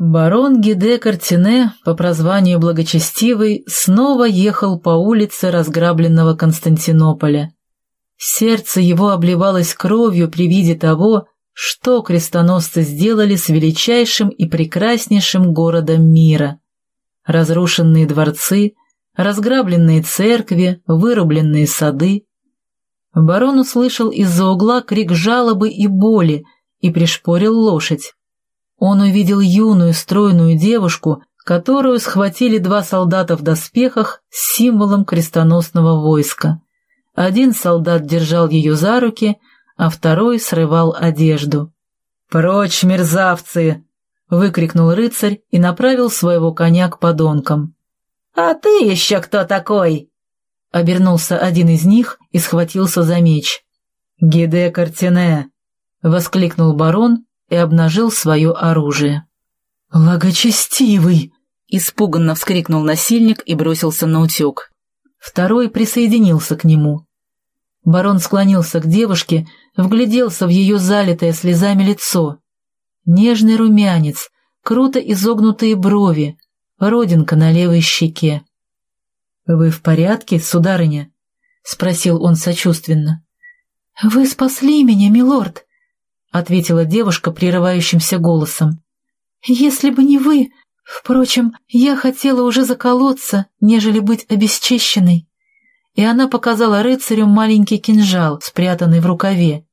Барон Гиде Картине, по прозванию Благочестивый, снова ехал по улице разграбленного Константинополя. Сердце его обливалось кровью при виде того, что крестоносцы сделали с величайшим и прекраснейшим городом мира. Разрушенные дворцы, разграбленные церкви, вырубленные сады. Барон услышал из-за угла крик жалобы и боли и пришпорил лошадь. Он увидел юную стройную девушку, которую схватили два солдата в доспехах с символом крестоносного войска. Один солдат держал ее за руки, а второй срывал одежду. «Прочь, мерзавцы!» — выкрикнул рыцарь и направил своего коня к подонкам. «А ты еще кто такой?» Обернулся один из них и схватился за меч. «Гиде Картине!» — воскликнул барон и обнажил свое оружие. «Благочестивый!» — испуганно вскрикнул насильник и бросился на утек. Второй присоединился к нему. Барон склонился к девушке, вгляделся в ее залитое слезами лицо. Нежный румянец, круто изогнутые брови, родинка на левой щеке. «Вы в порядке, сударыня?» — спросил он сочувственно. «Вы спасли меня, милорд!» — ответила девушка прерывающимся голосом. «Если бы не вы... Впрочем, я хотела уже заколоться, нежели быть обесчещенной». И она показала рыцарю маленький кинжал, спрятанный в рукаве.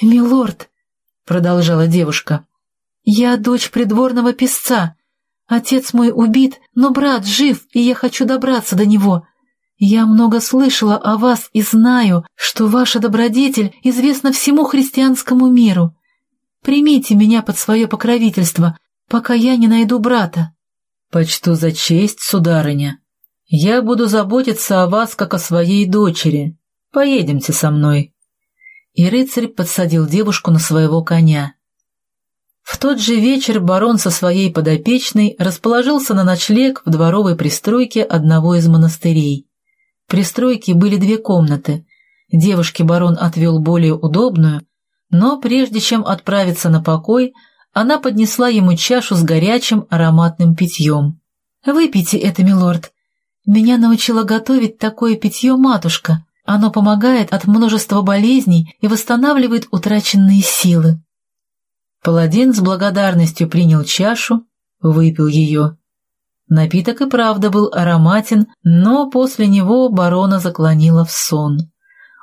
«Милорд», — продолжала девушка, — «я дочь придворного песца. Отец мой убит, но брат жив, и я хочу добраться до него. Я много слышала о вас и знаю, что ваша добродетель известна всему христианскому миру. Примите меня под свое покровительство, пока я не найду брата». «Почту за честь, сударыня. Я буду заботиться о вас, как о своей дочери. Поедемте со мной». И рыцарь подсадил девушку на своего коня. В тот же вечер барон со своей подопечной расположился на ночлег в дворовой пристройке одного из монастырей пристройке были две комнаты. Девушке барон отвел более удобную, но прежде чем отправиться на покой, она поднесла ему чашу с горячим ароматным питьем. «Выпейте это, милорд. Меня научила готовить такое питье матушка. Оно помогает от множества болезней и восстанавливает утраченные силы». Паладин с благодарностью принял чашу, выпил ее. Напиток и правда был ароматен, но после него барона заклонило в сон.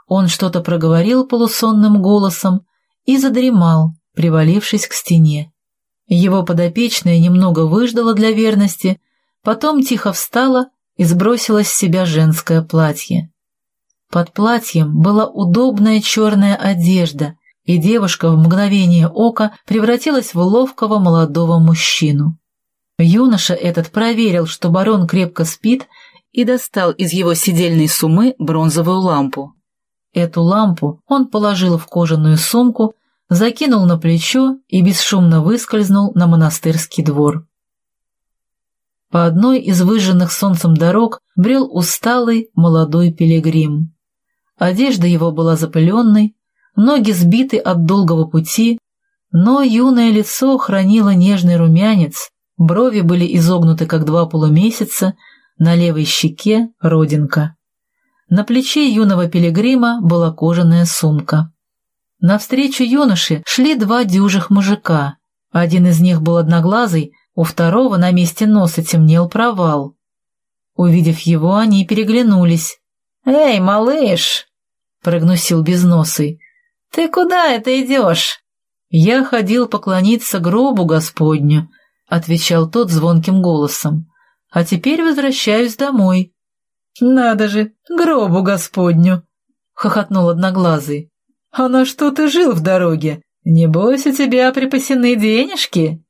Он что-то проговорил полусонным голосом и задремал, привалившись к стене. Его подопечная немного выждала для верности, потом тихо встала и сбросила с себя женское платье. Под платьем была удобная черная одежда, и девушка в мгновение ока превратилась в ловкого молодого мужчину. Юноша этот проверил, что барон крепко спит, и достал из его сидельной сумы бронзовую лампу. Эту лампу он положил в кожаную сумку, закинул на плечо и бесшумно выскользнул на монастырский двор. По одной из выжженных солнцем дорог брел усталый молодой пилигрим. Одежда его была запыленной, ноги сбиты от долгого пути, но юное лицо хранило нежный румянец, Брови были изогнуты, как два полумесяца, на левой щеке — родинка. На плече юного пилигрима была кожаная сумка. Навстречу юноше шли два дюжих мужика. Один из них был одноглазый, у второго на месте носа темнел провал. Увидев его, они переглянулись. «Эй, малыш!» — прогнусил безносый. «Ты куда это идешь?» «Я ходил поклониться гробу Господню», — отвечал тот звонким голосом. «А теперь возвращаюсь домой». «Надо же, гробу Господню!» — хохотнул Одноглазый. «А на что ты жил в дороге? Небось, у тебя припасены денежки?»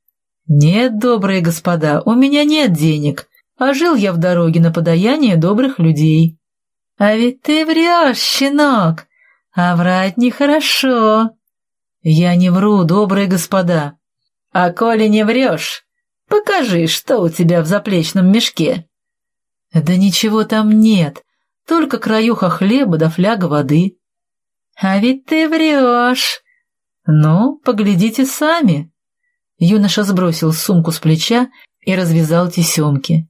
«Нет, добрые господа, у меня нет денег, а жил я в дороге на подаяние добрых людей». «А ведь ты врешь, щенок, а врать нехорошо». «Я не вру, добрые господа». «А коли не врешь, Покажи, что у тебя в заплечном мешке». «Да ничего там нет, только краюха хлеба да фляга воды». «А ведь ты врешь». «Ну, поглядите сами». Юноша сбросил сумку с плеча и развязал тесемки.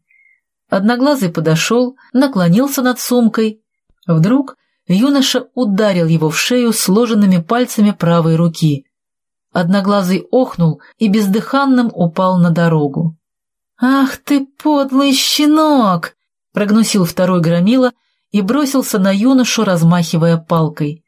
Одноглазый подошел, наклонился над сумкой. Вдруг юноша ударил его в шею сложенными пальцами правой руки. Одноглазый охнул и бездыханным упал на дорогу. «Ах ты, подлый щенок!» — прогнусил второй громила и бросился на юношу, размахивая палкой.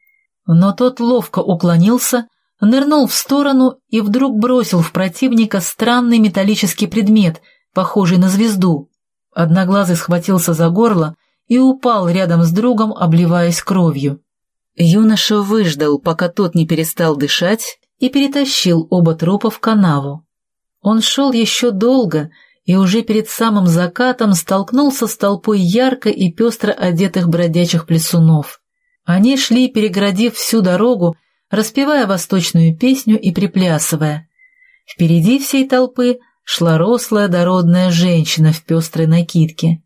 Но тот ловко уклонился, нырнул в сторону и вдруг бросил в противника странный металлический предмет, похожий на звезду. Одноглазый схватился за горло и упал рядом с другом, обливаясь кровью. Юноша выждал, пока тот не перестал дышать, и перетащил оба трупа в канаву. Он шел еще долго и уже перед самым закатом столкнулся с толпой ярко и пестро одетых бродячих плесунов. Они шли, переградив всю дорогу, распевая восточную песню и приплясывая. Впереди всей толпы шла рослая дородная женщина в пестрой накидке.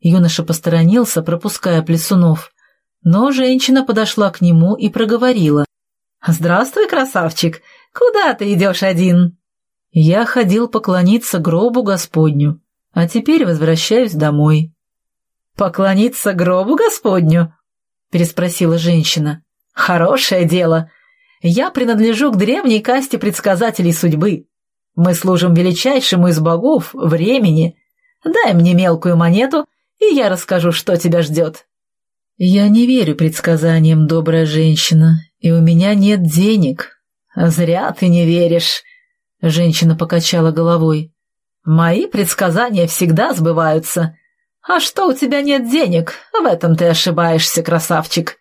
Юноша посторонился, пропуская плесунов, но женщина подошла к нему и проговорила. «Здравствуй, красавчик! Куда ты идешь один?» «Я ходил поклониться гробу Господню, а теперь возвращаюсь домой». «Поклониться гробу Господню?» — переспросила женщина. «Хорошее дело. Я принадлежу к древней касте предсказателей судьбы. Мы служим величайшему из богов, времени. Дай мне мелкую монету, и я расскажу, что тебя ждет». «Я не верю предсказаниям, добрая женщина, и у меня нет денег». «Зря ты не веришь», — женщина покачала головой. «Мои предсказания всегда сбываются. А что у тебя нет денег, в этом ты ошибаешься, красавчик».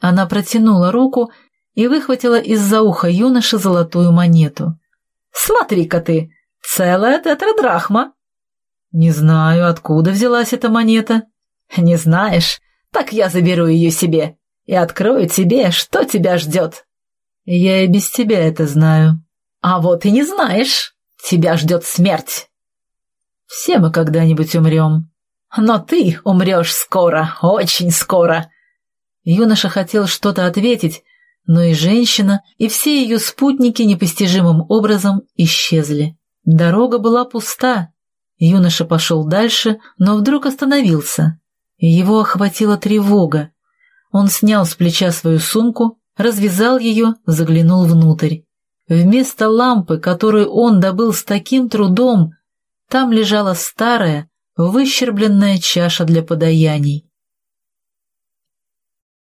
Она протянула руку и выхватила из-за уха юноши золотую монету. «Смотри-ка ты, целая тетрадрахма!» «Не знаю, откуда взялась эта монета». «Не знаешь? Так я заберу ее себе и открою тебе, что тебя ждет». «Я и без тебя это знаю». «А вот и не знаешь. Тебя ждет смерть». «Все мы когда-нибудь умрем». «Но ты умрешь скоро, очень скоро». Юноша хотел что-то ответить, но и женщина, и все ее спутники непостижимым образом исчезли. Дорога была пуста. Юноша пошел дальше, но вдруг остановился. Его охватила тревога. Он снял с плеча свою сумку, развязал ее, заглянул внутрь. Вместо лампы, которую он добыл с таким трудом, там лежала старая, выщербленная чаша для подаяний.